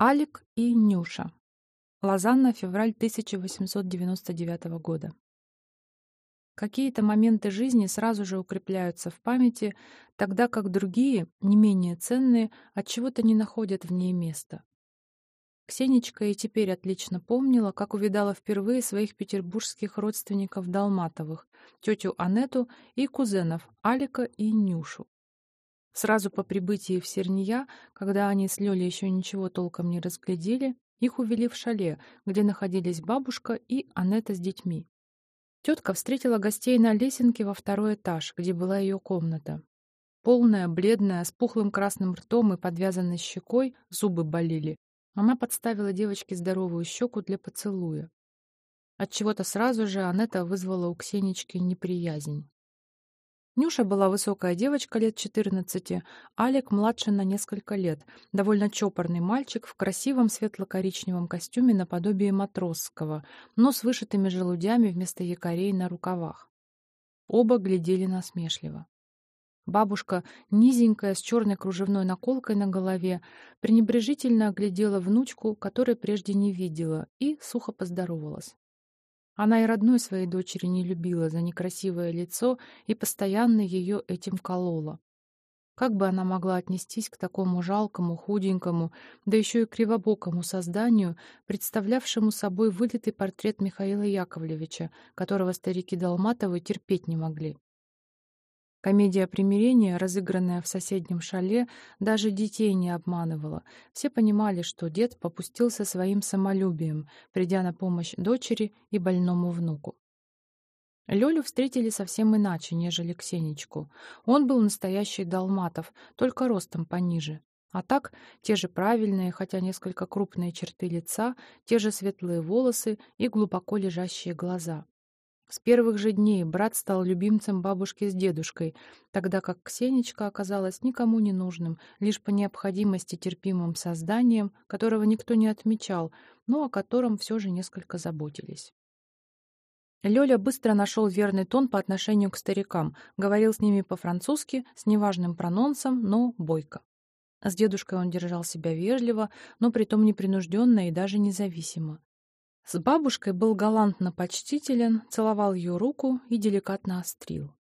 Алик и Нюша. Лозанна, февраль 1899 года. Какие-то моменты жизни сразу же укрепляются в памяти, тогда как другие, не менее ценные, от чего-то не находят в ней места. Ксенечка и теперь отлично помнила, как увидала впервые своих петербургских родственников Долматовых, тетю Анету и кузенов Алика и Нюшу. Сразу по прибытии в Серния, когда они с Лёлей еще ничего толком не разглядели, их увели в шале, где находились бабушка и Анетта с детьми. Тетка встретила гостей на лесенке во второй этаж, где была ее комната. Полная, бледная, с пухлым красным ртом и подвязанной щекой, зубы болели. Она подставила девочке здоровую щеку для поцелуя. Отчего-то сразу же Анетта вызвала у Ксенечки неприязнь. Нюша была высокая девочка лет 14, Алик младше на несколько лет, довольно чопорный мальчик в красивом светло-коричневом костюме наподобие матросского, но с вышитыми желудями вместо якорей на рукавах. Оба глядели насмешливо. Бабушка, низенькая, с черной кружевной наколкой на голове, пренебрежительно оглядела внучку, которой прежде не видела, и сухо поздоровалась. Она и родной своей дочери не любила за некрасивое лицо и постоянно ее этим колола. Как бы она могла отнестись к такому жалкому, худенькому, да еще и кривобокому созданию, представлявшему собой вылитый портрет Михаила Яковлевича, которого старики Долматовы терпеть не могли? Комедия примирения, разыгранная в соседнем шале, даже детей не обманывала. Все понимали, что дед попустился своим самолюбием, придя на помощь дочери и больному внуку. Лёлю встретили совсем иначе, нежели Ксенечку. Он был настоящий долматов, только ростом пониже. А так, те же правильные, хотя несколько крупные черты лица, те же светлые волосы и глубоко лежащие глаза. С первых же дней брат стал любимцем бабушки с дедушкой, тогда как Ксенечка оказалась никому не нужным, лишь по необходимости терпимым созданием, которого никто не отмечал, но о котором все же несколько заботились. Лёля быстро нашел верный тон по отношению к старикам, говорил с ними по-французски, с неважным прононсом, но бойко. С дедушкой он держал себя вежливо, но притом непринужденно и даже независимо. С бабушкой был галантно почтителен, целовал ее руку и деликатно острил.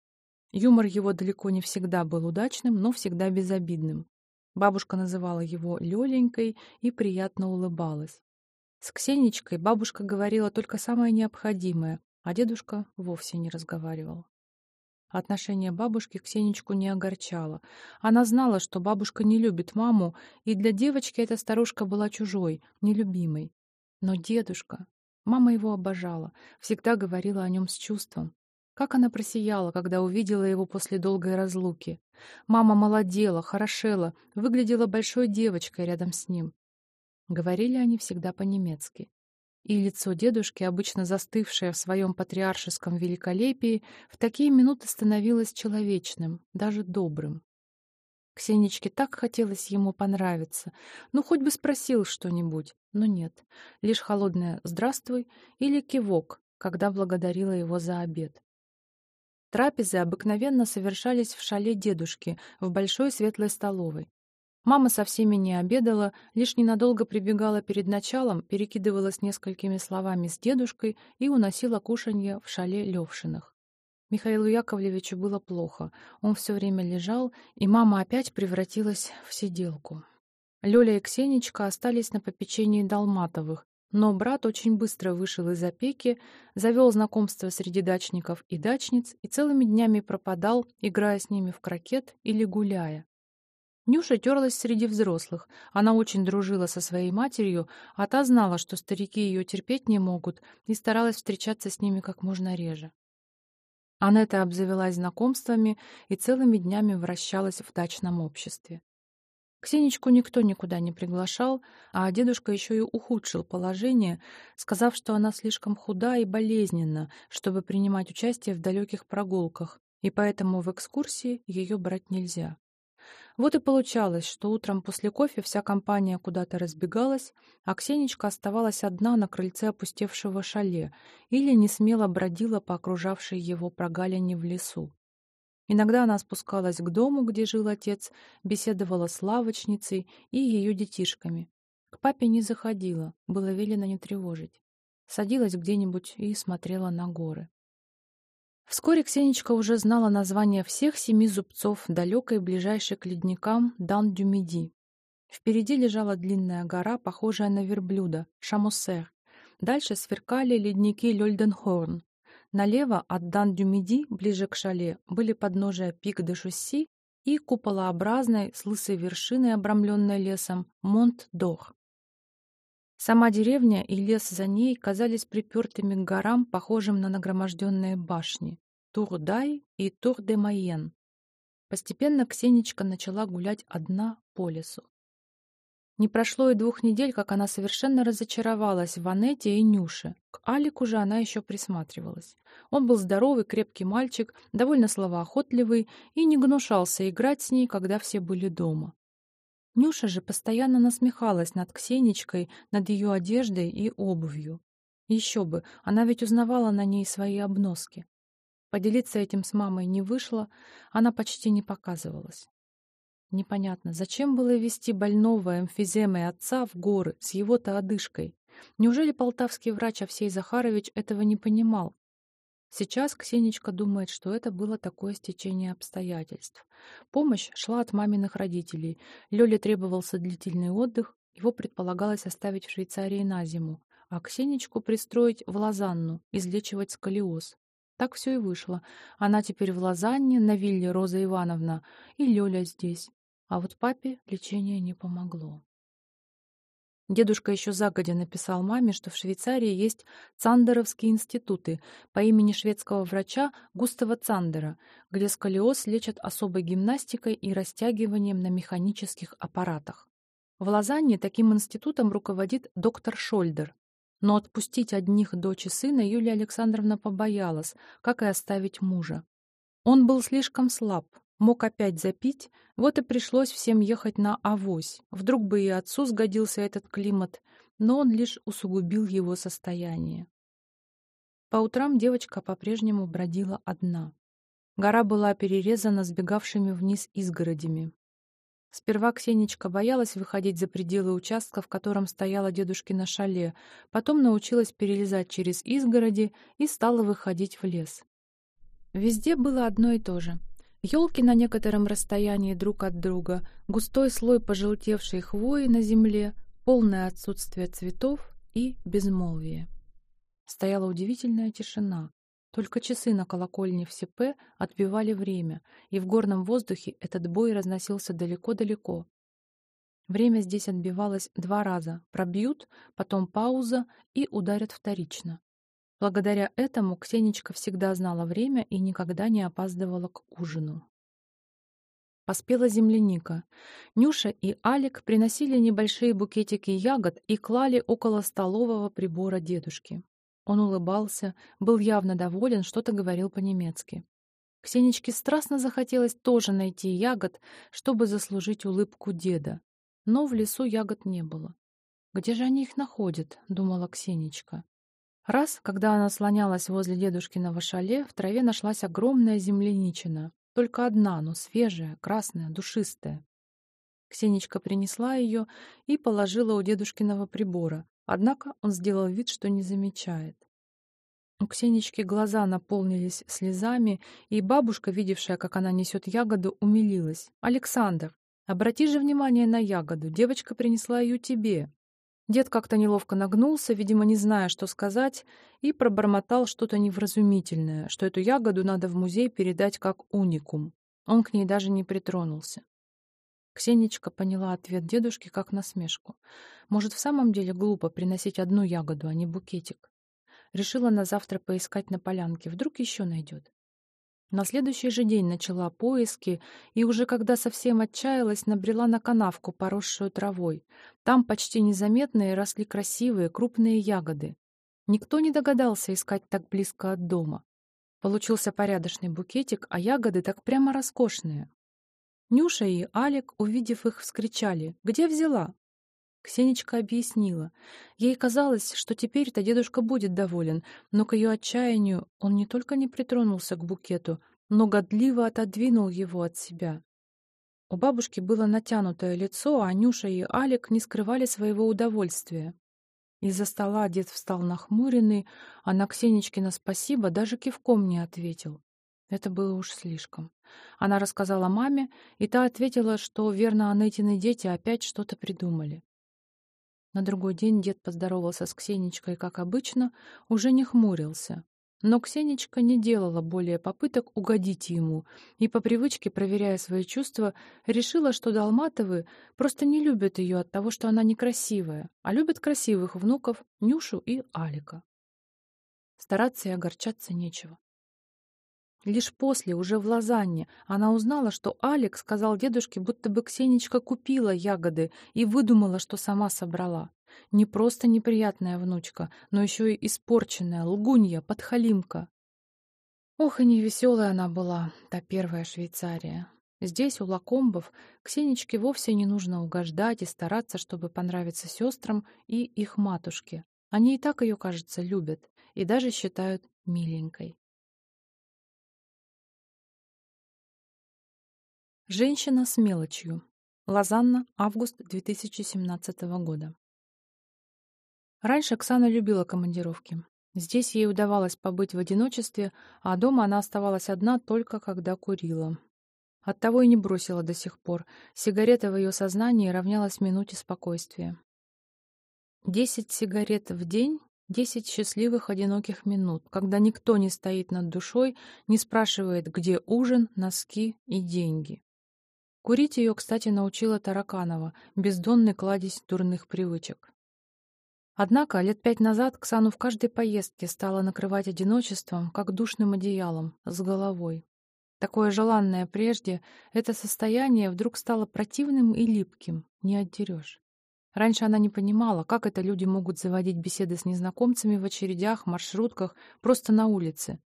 Юмор его далеко не всегда был удачным, но всегда безобидным. Бабушка называла его Лёленькой и приятно улыбалась. С Ксенечкой бабушка говорила только самое необходимое, а дедушка вовсе не разговаривал. Отношение бабушки Ксенечку не огорчало. Она знала, что бабушка не любит маму, и для девочки эта старушка была чужой, нелюбимой. Но дедушка... Мама его обожала, всегда говорила о нем с чувством. Как она просияла, когда увидела его после долгой разлуки. Мама молодела, хорошела, выглядела большой девочкой рядом с ним. Говорили они всегда по-немецки. И лицо дедушки, обычно застывшее в своем патриаршеском великолепии, в такие минуты становилось человечным, даже добрым. Ксенечке так хотелось ему понравиться. Ну, хоть бы спросил что-нибудь. Но нет. Лишь холодное «здравствуй» или кивок, когда благодарила его за обед. Трапезы обыкновенно совершались в шале дедушки, в большой светлой столовой. Мама со всеми не обедала, лишь ненадолго прибегала перед началом, перекидывалась несколькими словами с дедушкой и уносила кушанье в шале Левшиных. Михаилу Яковлевичу было плохо. Он все время лежал, и мама опять превратилась в сиделку. Лёля и Ксенечка остались на попечении Долматовых, но брат очень быстро вышел из опеки, завел знакомство среди дачников и дачниц и целыми днями пропадал, играя с ними в крокет или гуляя. Нюша терлась среди взрослых. Она очень дружила со своей матерью, а та знала, что старики ее терпеть не могут, и старалась встречаться с ними как можно реже. Анетта обзавелась знакомствами и целыми днями вращалась в дачном обществе. Ксенечку никто никуда не приглашал, а дедушка еще и ухудшил положение, сказав, что она слишком худа и болезненна, чтобы принимать участие в далеких прогулках, и поэтому в экскурсии ее брать нельзя. Вот и получалось, что утром после кофе вся компания куда-то разбегалась, а Ксенечка оставалась одна на крыльце опустевшего шале или не смело бродила по окружавшей его прогалине в лесу. Иногда она спускалась к дому, где жил отец, беседовала с лавочницей и ее детишками. К папе не заходила, было велено не тревожить. Садилась где-нибудь и смотрела на горы. Вскоре Ксенечка уже знала название всех семи зубцов далекой ближайшей к ледникам Дан-Дюмиди. Впереди лежала длинная гора, похожая на верблюда, Шамусер. Дальше сверкали ледники Лёльденхорн. Налево от Дан-Дюмиди, ближе к шале, были подножия Пик-де-Шусси и куполообразной с лысой вершиной, обрамленной лесом, Монт-Дор. Сама деревня и лес за ней казались припертыми к горам, похожим на нагроможденные башни. Тур-Дай и Тур-де-Майен. Постепенно Ксенечка начала гулять одна по лесу. Не прошло и двух недель, как она совершенно разочаровалась в Анете и Нюше. К Алику же она еще присматривалась. Он был здоровый, крепкий мальчик, довольно словоохотливый и не гнушался играть с ней, когда все были дома. Нюша же постоянно насмехалась над Ксенечкой, над ее одеждой и обувью. Еще бы, она ведь узнавала на ней свои обноски. Поделиться этим с мамой не вышло, она почти не показывалась. Непонятно, зачем было вести больного эмфиземой отца в горы с его-то одышкой? Неужели полтавский врач Овсей Захарович этого не понимал? Сейчас Ксенечка думает, что это было такое стечение обстоятельств. Помощь шла от маминых родителей. Лёле требовался длительный отдых, его предполагалось оставить в Швейцарии на зиму, а Ксенечку пристроить в Лозанну, излечивать сколиоз. Так все и вышло. Она теперь в Лозанне, на вилле Роза Ивановна, и Лёля здесь. А вот папе лечение не помогло. Дедушка еще загодя написал маме, что в Швейцарии есть Цандеровские институты по имени шведского врача Густава Цандера, где сколиоз лечат особой гимнастикой и растягиванием на механических аппаратах. В Лозанне таким институтом руководит доктор Шольдер. Но отпустить одних дочь и сына Юлия Александровна побоялась, как и оставить мужа. Он был слишком слаб, Мог опять запить, вот и пришлось всем ехать на авось. Вдруг бы и отцу сгодился этот климат, но он лишь усугубил его состояние. По утрам девочка по-прежнему бродила одна. Гора была перерезана сбегавшими вниз изгородями. Сперва Ксенечка боялась выходить за пределы участка, в котором стояла дедушкина шале, потом научилась перелезать через изгороди и стала выходить в лес. Везде было одно и то же — Елки на некотором расстоянии друг от друга, густой слой пожелтевшей хвои на земле, полное отсутствие цветов и безмолвие. Стояла удивительная тишина. Только часы на колокольне в Сепе отбивали время, и в горном воздухе этот бой разносился далеко-далеко. Время здесь отбивалось два раза. Пробьют, потом пауза и ударят вторично. Благодаря этому Ксенечка всегда знала время и никогда не опаздывала к ужину. Поспела земляника. Нюша и Алик приносили небольшие букетики ягод и клали около столового прибора дедушки. Он улыбался, был явно доволен, что-то говорил по-немецки. Ксенечке страстно захотелось тоже найти ягод, чтобы заслужить улыбку деда. Но в лесу ягод не было. «Где же они их находят?» — думала Ксенечка. Раз, когда она слонялась возле дедушкиного шале, в траве нашлась огромная земляничина. Только одна, но свежая, красная, душистая. Ксенечка принесла ее и положила у дедушкиного прибора, однако он сделал вид, что не замечает. У Ксенечки глаза наполнились слезами, и бабушка, видевшая, как она несет ягоду, умилилась. «Александр, обрати же внимание на ягоду, девочка принесла ее тебе». Дед как-то неловко нагнулся, видимо, не зная, что сказать, и пробормотал что-то невразумительное, что эту ягоду надо в музей передать как уникум. Он к ней даже не притронулся. Ксенечка поняла ответ дедушки как насмешку. Может, в самом деле глупо приносить одну ягоду, а не букетик. Решила на завтра поискать на полянке, вдруг еще найдет. На следующий же день начала поиски и уже когда совсем отчаялась, набрела на канавку, поросшую травой. Там почти незаметные росли красивые крупные ягоды. Никто не догадался искать так близко от дома. Получился порядочный букетик, а ягоды так прямо роскошные. Нюша и Алик, увидев их, вскричали «Где взяла?». Ксенечка объяснила. Ей казалось, что теперь-то дедушка будет доволен, но к ее отчаянию он не только не притронулся к букету, но годливо отодвинул его от себя. У бабушки было натянутое лицо, а Нюша и Алик не скрывали своего удовольствия. Из-за стола дед встал нахмуренный, а на Ксенечкина спасибо даже кивком не ответил. Это было уж слишком. Она рассказала маме, и та ответила, что верно Анетины дети опять что-то придумали. На другой день дед поздоровался с Ксенечкой, как обычно, уже не хмурился. Но Ксенечка не делала более попыток угодить ему и, по привычке проверяя свои чувства, решила, что Долматовы просто не любят ее от того, что она некрасивая, а любят красивых внуков Нюшу и Алика. Стараться и огорчаться нечего. Лишь после, уже в Лозанне, она узнала, что Алик сказал дедушке, будто бы Ксенечка купила ягоды и выдумала, что сама собрала. Не просто неприятная внучка, но еще и испорченная, лгунья, подхалимка. Ох, и невеселая она была, та первая Швейцария. Здесь, у лакомбов, Ксенечке вовсе не нужно угождать и стараться, чтобы понравиться сестрам и их матушке. Они и так ее, кажется, любят и даже считают миленькой. Женщина с мелочью. Лозанна, август 2017 года. Раньше Оксана любила командировки. Здесь ей удавалось побыть в одиночестве, а дома она оставалась одна только когда курила. Оттого и не бросила до сих пор. Сигарета в ее сознании равнялась минуте спокойствия. Десять сигарет в день — десять счастливых одиноких минут, когда никто не стоит над душой, не спрашивает, где ужин, носки и деньги. Курить ее, кстати, научила Тараканова, бездонный кладезь дурных привычек. Однако лет пять назад Ксану в каждой поездке стало накрывать одиночеством, как душным одеялом, с головой. Такое желанное прежде, это состояние вдруг стало противным и липким, не отдерешь. Раньше она не понимала, как это люди могут заводить беседы с незнакомцами в очередях, маршрутках, просто на улице.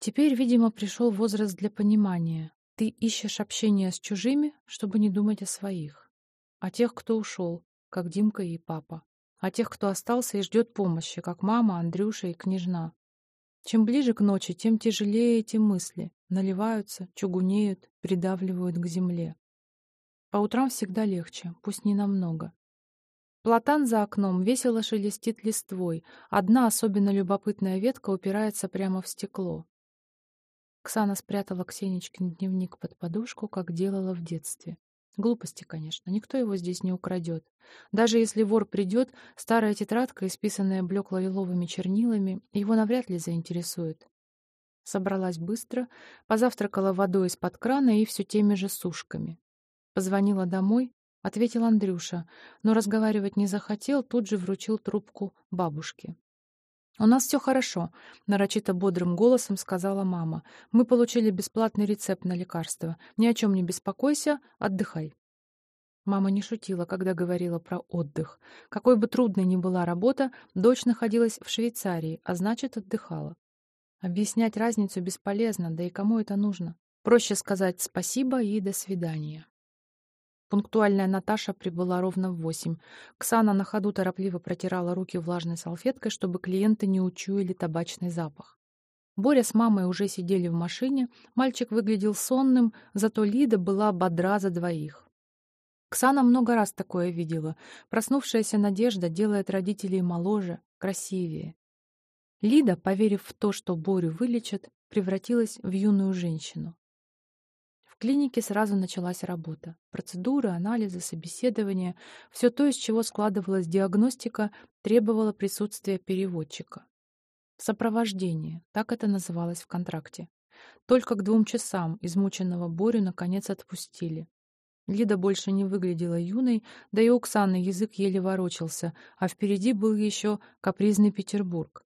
Теперь, видимо, пришел возраст для понимания. Ты ищешь общение с чужими, чтобы не думать о своих. О тех, кто ушел, как Димка и папа. О тех, кто остался и ждет помощи, как мама, Андрюша и княжна. Чем ближе к ночи, тем тяжелее эти мысли. Наливаются, чугунеют, придавливают к земле. По утрам всегда легче, пусть не намного. Платан за окном весело шелестит листвой. Одна особенно любопытная ветка упирается прямо в стекло. Ксана спрятала Ксенечкин дневник под подушку, как делала в детстве. Глупости, конечно, никто его здесь не украдет. Даже если вор придет, старая тетрадка, исписанная блекло-лиловыми чернилами, его навряд ли заинтересует. Собралась быстро, позавтракала водой из-под крана и все теми же сушками. Позвонила домой, ответил Андрюша, но разговаривать не захотел, тут же вручил трубку бабушке. «У нас все хорошо», — нарочито бодрым голосом сказала мама. «Мы получили бесплатный рецепт на лекарство. Ни о чем не беспокойся, отдыхай». Мама не шутила, когда говорила про отдых. Какой бы трудной ни была работа, дочь находилась в Швейцарии, а значит, отдыхала. Объяснять разницу бесполезно, да и кому это нужно? Проще сказать спасибо и до свидания. Пунктуальная Наташа прибыла ровно в восемь. Ксана на ходу торопливо протирала руки влажной салфеткой, чтобы клиенты не учуяли табачный запах. Боря с мамой уже сидели в машине, мальчик выглядел сонным, зато Лида была бодра за двоих. Ксана много раз такое видела. Проснувшаяся надежда делает родителей моложе, красивее. Лида, поверив в то, что Борю вылечат, превратилась в юную женщину клинике сразу началась работа. Процедуры, анализы, собеседования, все то, из чего складывалась диагностика, требовало присутствия переводчика. Сопровождение, так это называлось в контракте. Только к двум часам измученного Борю наконец отпустили. Лида больше не выглядела юной, да и Оксаны язык еле ворочался, а впереди был еще капризный Петербург.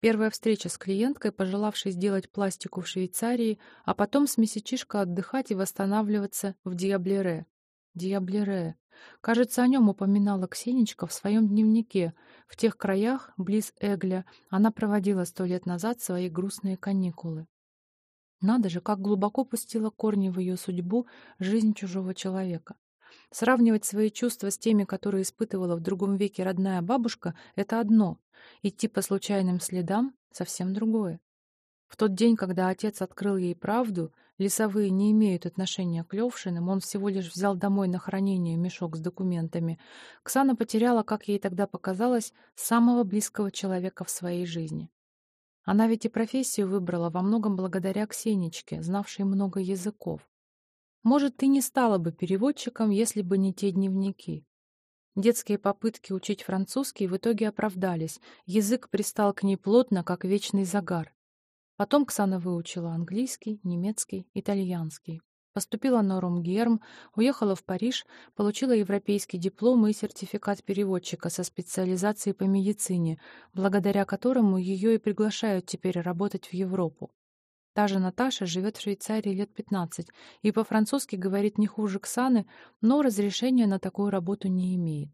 Первая встреча с клиенткой, пожелавшей сделать пластику в Швейцарии, а потом с месячишка отдыхать и восстанавливаться в Диаблере. Диаблере. Кажется, о нем упоминала Ксенечка в своем дневнике. В тех краях, близ Эгля, она проводила сто лет назад свои грустные каникулы. Надо же, как глубоко пустила корни в ее судьбу жизнь чужого человека. Сравнивать свои чувства с теми, которые испытывала в другом веке родная бабушка, это одно. Идти по случайным следам — совсем другое. В тот день, когда отец открыл ей правду, лесовые не имеют отношения к Левшиным, он всего лишь взял домой на хранение мешок с документами, Ксана потеряла, как ей тогда показалось, самого близкого человека в своей жизни. Она ведь и профессию выбрала во многом благодаря Ксенечке, знавшей много языков. Может, ты не стала бы переводчиком, если бы не те дневники. Детские попытки учить французский в итоге оправдались, язык пристал к ней плотно, как вечный загар. Потом Ксана выучила английский, немецкий, итальянский. Поступила на Румгерм, уехала в Париж, получила европейский диплом и сертификат переводчика со специализацией по медицине, благодаря которому ее и приглашают теперь работать в Европу. Та же Наташа живет в Швейцарии лет 15 и по-французски говорит не хуже Ксаны, но разрешения на такую работу не имеет.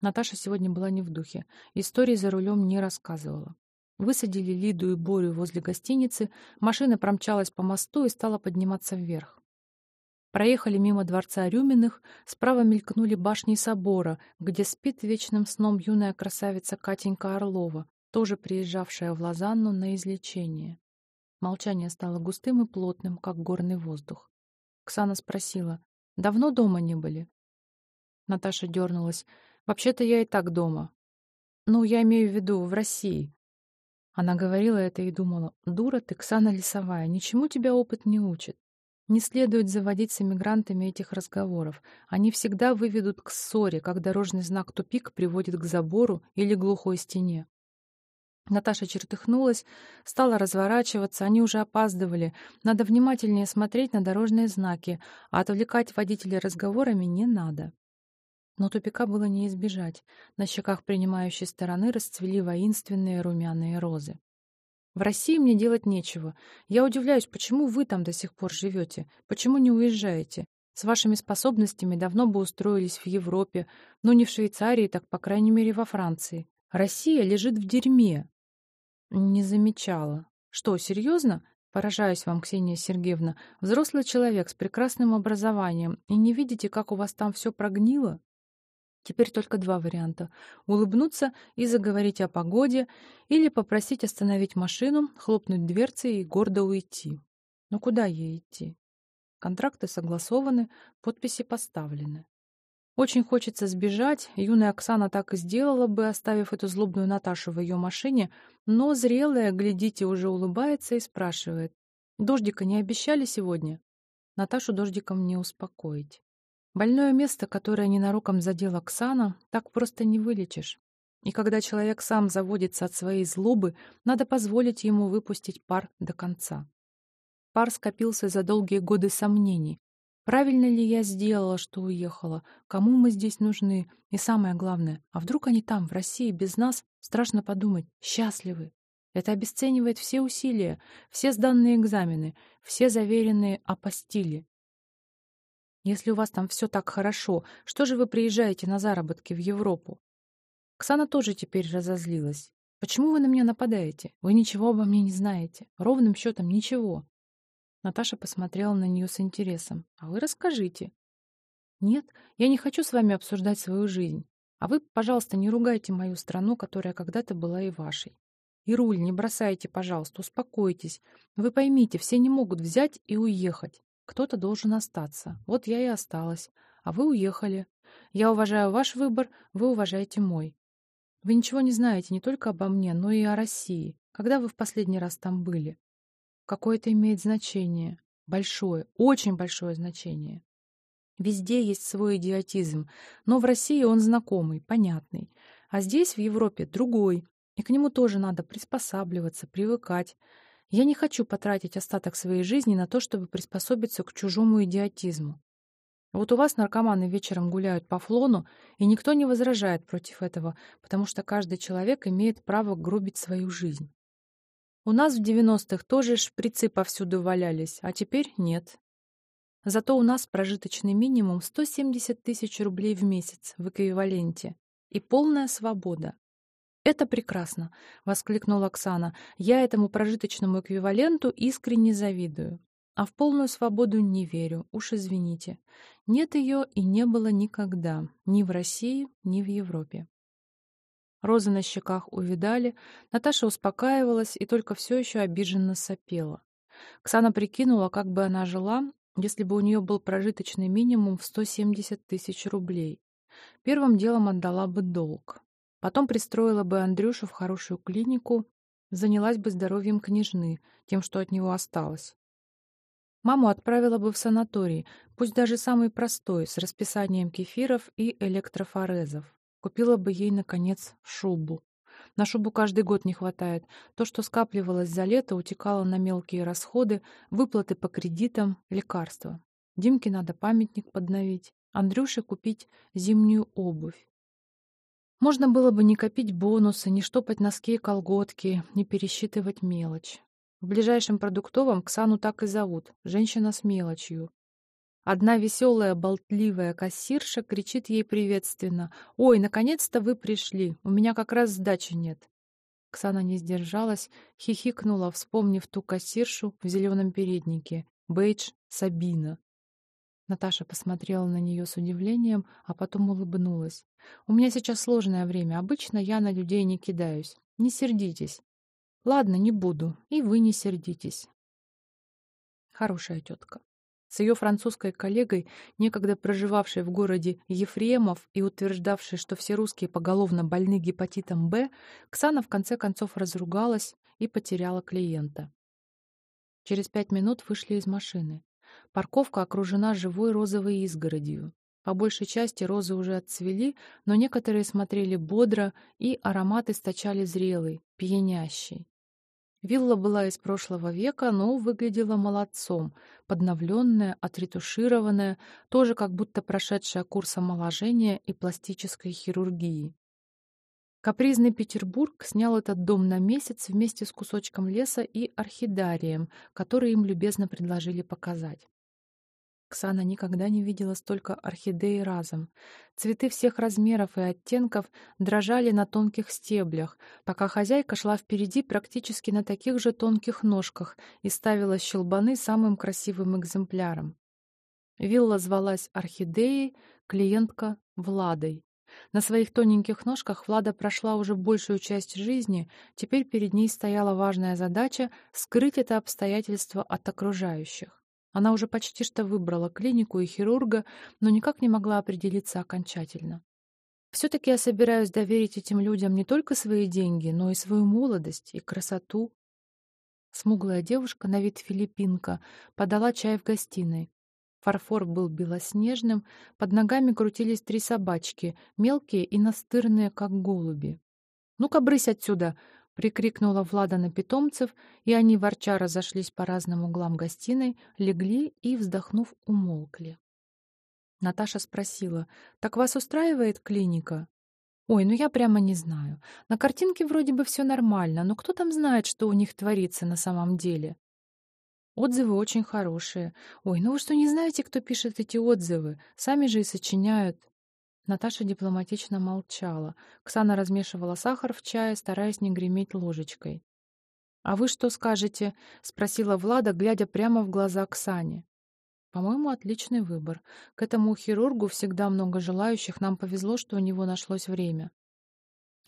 Наташа сегодня была не в духе, истории за рулем не рассказывала. Высадили Лиду и Борю возле гостиницы, машина промчалась по мосту и стала подниматься вверх. Проехали мимо дворца Рюминых, справа мелькнули башни собора, где спит вечным сном юная красавица Катенька Орлова, тоже приезжавшая в Лозанну на излечение. Молчание стало густым и плотным, как горный воздух. Ксана спросила, «Давно дома не были?» Наташа дернулась. «Вообще-то я и так дома. Ну, я имею в виду, в России. Она говорила это и думала, «Дура ты, Ксана Лесовая, ничему тебя опыт не учит. Не следует заводить с эмигрантами этих разговоров. Они всегда выведут к ссоре, как дорожный знак «тупик» приводит к забору или глухой стене. Наташа чертыхнулась, стала разворачиваться, они уже опаздывали. Надо внимательнее смотреть на дорожные знаки, а отвлекать водителя разговорами не надо. Но тупика было не избежать. На щеках принимающей стороны расцвели воинственные румяные розы. В России мне делать нечего. Я удивляюсь, почему вы там до сих пор живете? Почему не уезжаете? С вашими способностями давно бы устроились в Европе, но не в Швейцарии, так, по крайней мере, во Франции. Россия лежит в дерьме. Не замечала. Что, серьезно? Поражаюсь вам, Ксения Сергеевна. Взрослый человек с прекрасным образованием, и не видите, как у вас там все прогнило? Теперь только два варианта — улыбнуться и заговорить о погоде, или попросить остановить машину, хлопнуть дверцей и гордо уйти. Но куда ей идти? Контракты согласованы, подписи поставлены. Очень хочется сбежать, юная Оксана так и сделала бы, оставив эту злобную Наташу в ее машине, но зрелая, глядите, уже улыбается и спрашивает. «Дождика не обещали сегодня?» Наташу дождиком не успокоить. Больное место, которое ненароком задела Оксана, так просто не вылечишь. И когда человек сам заводится от своей злобы, надо позволить ему выпустить пар до конца. Пар скопился за долгие годы сомнений. Правильно ли я сделала, что уехала? Кому мы здесь нужны? И самое главное, а вдруг они там, в России, без нас? Страшно подумать, счастливы. Это обесценивает все усилия, все сданные экзамены, все заверенные апостили. Если у вас там все так хорошо, что же вы приезжаете на заработки в Европу? Ксана тоже теперь разозлилась. Почему вы на меня нападаете? Вы ничего обо мне не знаете. Ровным счетом ничего. Наташа посмотрела на нее с интересом. А вы расскажите. Нет, я не хочу с вами обсуждать свою жизнь. А вы, пожалуйста, не ругайте мою страну, которая когда-то была и вашей. И руль не бросайте, пожалуйста, успокойтесь. Вы поймите, все не могут взять и уехать. Кто-то должен остаться. Вот я и осталась. А вы уехали. Я уважаю ваш выбор, вы уважаете мой. Вы ничего не знаете не только обо мне, но и о России. Когда вы в последний раз там были? Какое это имеет значение? Большое, очень большое значение. Везде есть свой идиотизм, но в России он знакомый, понятный. А здесь, в Европе, другой, и к нему тоже надо приспосабливаться, привыкать. Я не хочу потратить остаток своей жизни на то, чтобы приспособиться к чужому идиотизму. Вот у вас наркоманы вечером гуляют по флону, и никто не возражает против этого, потому что каждый человек имеет право грубить свою жизнь. У нас в 90-х тоже шприцы повсюду валялись, а теперь нет. Зато у нас прожиточный минимум 170 тысяч рублей в месяц в эквиваленте и полная свобода. «Это прекрасно!» — воскликнула Оксана. «Я этому прожиточному эквиваленту искренне завидую. А в полную свободу не верю, уж извините. Нет ее и не было никогда, ни в России, ни в Европе». Розы на щеках увидали, Наташа успокаивалась и только все еще обиженно сопела. Ксана прикинула, как бы она жила, если бы у нее был прожиточный минимум в 170 тысяч рублей. Первым делом отдала бы долг. Потом пристроила бы Андрюшу в хорошую клинику, занялась бы здоровьем княжны, тем, что от него осталось. Маму отправила бы в санаторий, пусть даже самый простой, с расписанием кефиров и электрофорезов. Купила бы ей, наконец, шубу. На шубу каждый год не хватает. То, что скапливалось за лето, утекало на мелкие расходы, выплаты по кредитам, лекарства. Димке надо памятник подновить, Андрюше купить зимнюю обувь. Можно было бы не копить бонусы, не штопать носки и колготки, не пересчитывать мелочь. В ближайшем продуктовом Ксану так и зовут — женщина с мелочью. Одна веселая, болтливая кассирша кричит ей приветственно. «Ой, наконец-то вы пришли! У меня как раз сдачи нет!» Ксана не сдержалась, хихикнула, вспомнив ту кассиршу в зеленом переднике. Бейдж Сабина. Наташа посмотрела на нее с удивлением, а потом улыбнулась. «У меня сейчас сложное время. Обычно я на людей не кидаюсь. Не сердитесь. Ладно, не буду. И вы не сердитесь. Хорошая тетка. С ее французской коллегой, некогда проживавшей в городе Ефремов и утверждавшей, что все русские поголовно больны гепатитом Б, Ксана в конце концов разругалась и потеряла клиента. Через пять минут вышли из машины. Парковка окружена живой розовой изгородью. По большей части розы уже отцвели, но некоторые смотрели бодро, и аромат источали зрелый, пьянящий. Вилла была из прошлого века, но выглядела молодцом, подновленная, отретушированная, тоже как будто прошедшая курс омоложения и пластической хирургии. Капризный Петербург снял этот дом на месяц вместе с кусочком леса и орхидарием, который им любезно предложили показать. Ксана никогда не видела столько орхидей разом. Цветы всех размеров и оттенков дрожали на тонких стеблях, пока хозяйка шла впереди практически на таких же тонких ножках и ставила щелбаны самым красивым экземпляром. Вилла звалась Орхидеей, клиентка — Владой. На своих тоненьких ножках Влада прошла уже большую часть жизни, теперь перед ней стояла важная задача — скрыть это обстоятельство от окружающих. Она уже почти что выбрала клинику и хирурга, но никак не могла определиться окончательно. Все-таки я собираюсь доверить этим людям не только свои деньги, но и свою молодость и красоту. Смуглая девушка, на вид филиппинка, подала чай в гостиной. Фарфор был белоснежным, под ногами крутились три собачки, мелкие и настырные, как голуби. «Ну-ка, брысь отсюда!» — прикрикнула Влада на питомцев, и они, ворча, разошлись по разным углам гостиной, легли и, вздохнув, умолкли. Наташа спросила, «Так вас устраивает клиника?» «Ой, ну я прямо не знаю. На картинке вроде бы все нормально, но кто там знает, что у них творится на самом деле?» Отзывы очень хорошие. Ой, ну вы что, не знаете, кто пишет эти отзывы? Сами же и сочиняют. Наташа дипломатично молчала. Ксана размешивала сахар в чае, стараясь не греметь ложечкой. «А вы что скажете?» — спросила Влада, глядя прямо в глаза Ксане. «По-моему, отличный выбор. К этому хирургу всегда много желающих. Нам повезло, что у него нашлось время».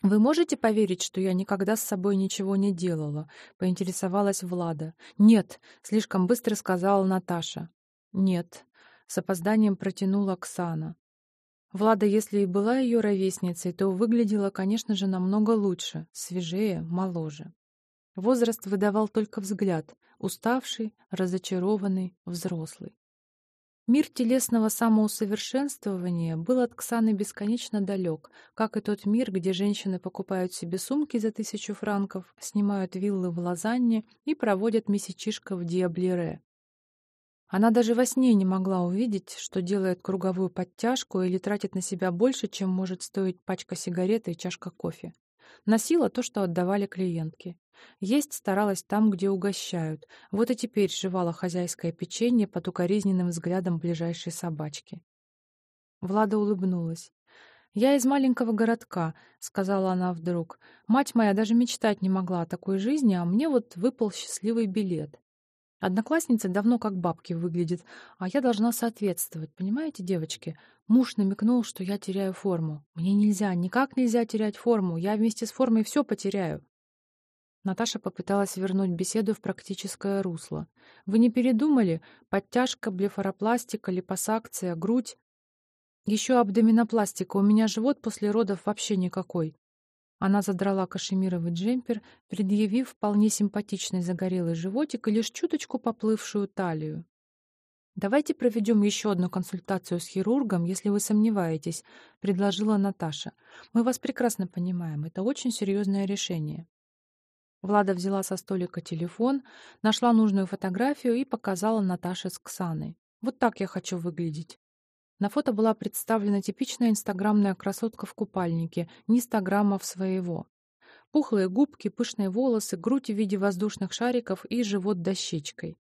«Вы можете поверить, что я никогда с собой ничего не делала?» — поинтересовалась Влада. «Нет», — слишком быстро сказала Наташа. «Нет», — с опозданием протянула Оксана. Влада, если и была ее ровесницей, то выглядела, конечно же, намного лучше, свежее, моложе. Возраст выдавал только взгляд, уставший, разочарованный, взрослый. Мир телесного самоусовершенствования был от Ксаны бесконечно далек, как и тот мир, где женщины покупают себе сумки за тысячу франков, снимают виллы в Лозанне и проводят месячишко в Диаблере. Она даже во сне не могла увидеть, что делает круговую подтяжку или тратит на себя больше, чем может стоить пачка сигарет и чашка кофе. Носила то, что отдавали клиентки. Есть старалась там, где угощают. Вот и теперь жевала хозяйское печенье под укоризненным взглядом ближайшей собачки. Влада улыбнулась. «Я из маленького городка», — сказала она вдруг. «Мать моя даже мечтать не могла о такой жизни, а мне вот выпал счастливый билет. Одноклассница давно как бабки выглядит, а я должна соответствовать, понимаете, девочки? Муж намекнул, что я теряю форму. Мне нельзя, никак нельзя терять форму. Я вместе с формой все потеряю. Наташа попыталась вернуть беседу в практическое русло. «Вы не передумали? Подтяжка, блефаропластика, липосакция, грудь?» «Еще абдоминопластика. У меня живот после родов вообще никакой». Она задрала кашемировый джемпер, предъявив вполне симпатичный загорелый животик и лишь чуточку поплывшую талию. «Давайте проведем еще одну консультацию с хирургом, если вы сомневаетесь», — предложила Наташа. «Мы вас прекрасно понимаем. Это очень серьезное решение». Влада взяла со столика телефон, нашла нужную фотографию и показала Наташе с Ксаной. «Вот так я хочу выглядеть». На фото была представлена типичная инстаграмная красотка в купальнике, ни ста граммов своего. Пухлые губки, пышные волосы, грудь в виде воздушных шариков и живот дощечкой.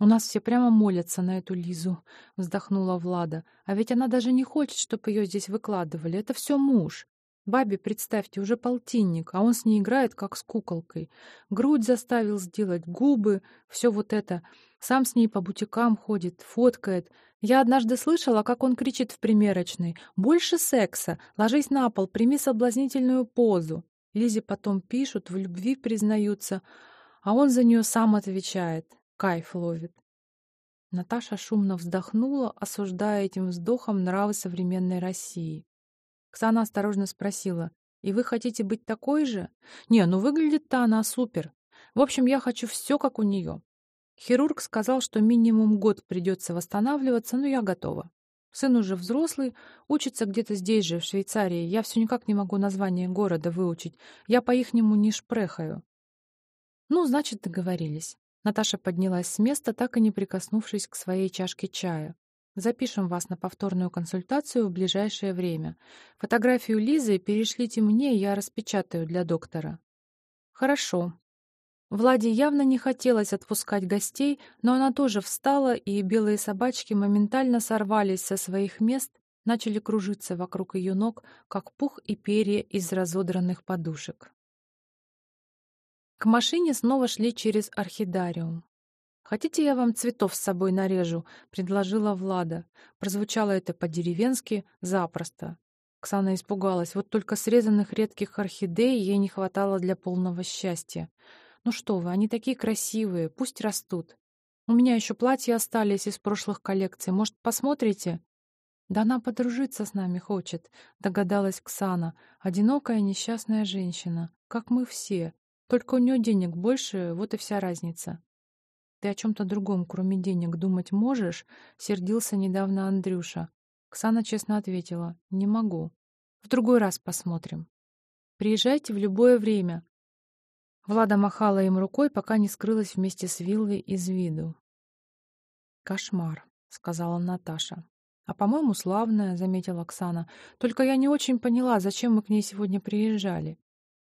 «У нас все прямо молятся на эту Лизу», — вздохнула Влада. «А ведь она даже не хочет, чтобы ее здесь выкладывали. Это все муж. Бабе, представьте, уже полтинник, а он с ней играет, как с куколкой. Грудь заставил сделать, губы, все вот это. Сам с ней по бутикам ходит, фоткает. Я однажды слышала, как он кричит в примерочной. «Больше секса! Ложись на пол, прими соблазнительную позу!» Лизе потом пишут, в любви признаются, а он за нее сам отвечает. Кайф ловит. Наташа шумно вздохнула, осуждая этим вздохом нравы современной России. Оксана осторожно спросила, «И вы хотите быть такой же?» «Не, ну выглядит-то она супер. В общем, я хочу все, как у нее». Хирург сказал, что минимум год придется восстанавливаться, но я готова. Сын уже взрослый, учится где-то здесь же, в Швейцарии. Я все никак не могу название города выучить. Я по-ихнему не шпрехаю. Ну, значит, договорились. Наташа поднялась с места, так и не прикоснувшись к своей чашке чая. Запишем вас на повторную консультацию в ближайшее время. Фотографию Лизы перешлите мне, я распечатаю для доктора. Хорошо. Владе явно не хотелось отпускать гостей, но она тоже встала, и белые собачки моментально сорвались со своих мест, начали кружиться вокруг ее ног, как пух и перья из разодранных подушек. К машине снова шли через орхидариум. «Хотите, я вам цветов с собой нарежу?» — предложила Влада. Прозвучало это по-деревенски запросто. Оксана испугалась. Вот только срезанных редких орхидей ей не хватало для полного счастья. «Ну что вы, они такие красивые, пусть растут. У меня еще платья остались из прошлых коллекций. Может, посмотрите?» «Да она подружиться с нами хочет», — догадалась Ксана. «Одинокая несчастная женщина, как мы все. Только у нее денег больше, вот и вся разница». Ты о чем-то другом, кроме денег, думать можешь?» — сердился недавно Андрюша. Ксана честно ответила. «Не могу. В другой раз посмотрим. Приезжайте в любое время». Влада махала им рукой, пока не скрылась вместе с виллой из виду. «Кошмар», — сказала Наташа. «А, по-моему, славная», — заметила Оксана. «Только я не очень поняла, зачем мы к ней сегодня приезжали.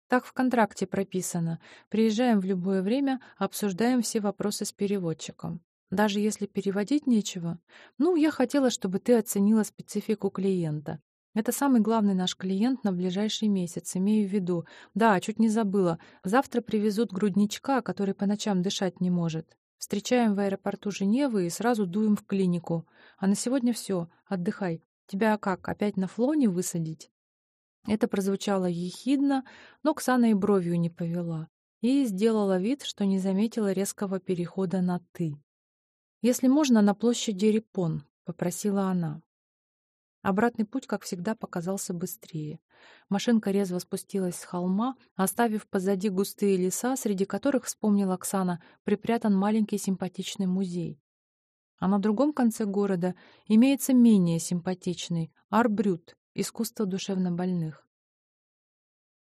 Так в контракте прописано. Приезжаем в любое время, обсуждаем все вопросы с переводчиком. Даже если переводить нечего. Ну, я хотела, чтобы ты оценила специфику клиента. Это самый главный наш клиент на ближайший месяц, имею в виду. Да, чуть не забыла. Завтра привезут грудничка, который по ночам дышать не может. Встречаем в аэропорту Женевы и сразу дуем в клинику. А на сегодня все. Отдыхай. Тебя как, опять на флоне высадить? Это прозвучало ехидно, но Ксана и бровью не повела и сделала вид, что не заметила резкого перехода на «ты». «Если можно, на площади Репон», — попросила она. Обратный путь, как всегда, показался быстрее. Машинка резво спустилась с холма, оставив позади густые леса, среди которых, вспомнила Оксана, припрятан маленький симпатичный музей. А на другом конце города имеется менее симпатичный — Арбрют, Искусство душевнобольных.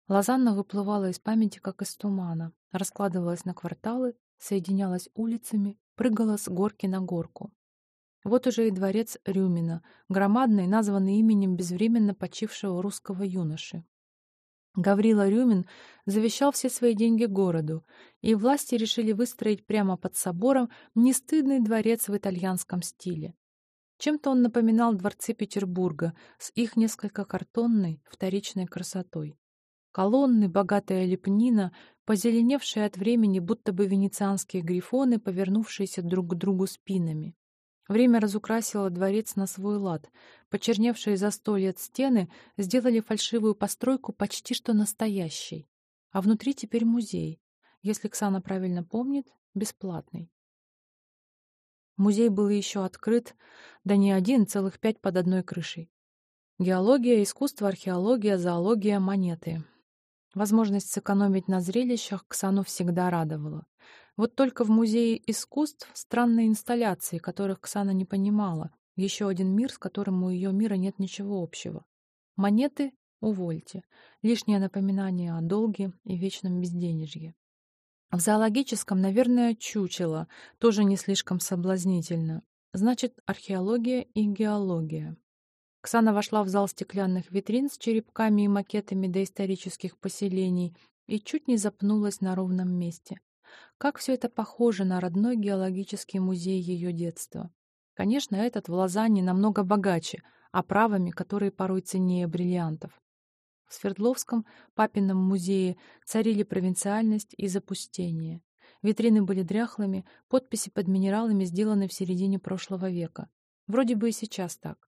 Лозанна выплывала из памяти, как из тумана, раскладывалась на кварталы, соединялась улицами, прыгала с горки на горку. Вот уже и дворец Рюмина, громадный, названный именем безвременно почившего русского юноши. Гаврила Рюмин завещал все свои деньги городу, и власти решили выстроить прямо под собором нестыдный дворец в итальянском стиле. Чем-то он напоминал дворцы Петербурга с их несколько картонной, вторичной красотой. Колонны, богатая лепнина, позеленевшие от времени, будто бы венецианские грифоны, повернувшиеся друг к другу спинами. Время разукрасило дворец на свой лад. Почерневшие за сто лет стены сделали фальшивую постройку почти что настоящей. А внутри теперь музей. если Ксана правильно помнит, бесплатный. Музей был еще открыт, да не один, целых пять под одной крышей. Геология, искусство, археология, зоология, монеты. Возможность сэкономить на зрелищах Ксану всегда радовала. Вот только в Музее искусств странные инсталляции, которых Ксана не понимала. Еще один мир, с которым у ее мира нет ничего общего. Монеты — увольте. Лишнее напоминание о долге и вечном безденежье. В зоологическом, наверное, чучело, тоже не слишком соблазнительно. Значит, археология и геология. Ксана вошла в зал стеклянных витрин с черепками и макетами доисторических поселений и чуть не запнулась на ровном месте. Как все это похоже на родной геологический музей ее детства. Конечно, этот в Лозанне намного богаче, оправами, которые порой ценнее бриллиантов. В Свердловском папином музее царили провинциальность и запустение. Витрины были дряхлыми, подписи под минералами сделаны в середине прошлого века. Вроде бы и сейчас так.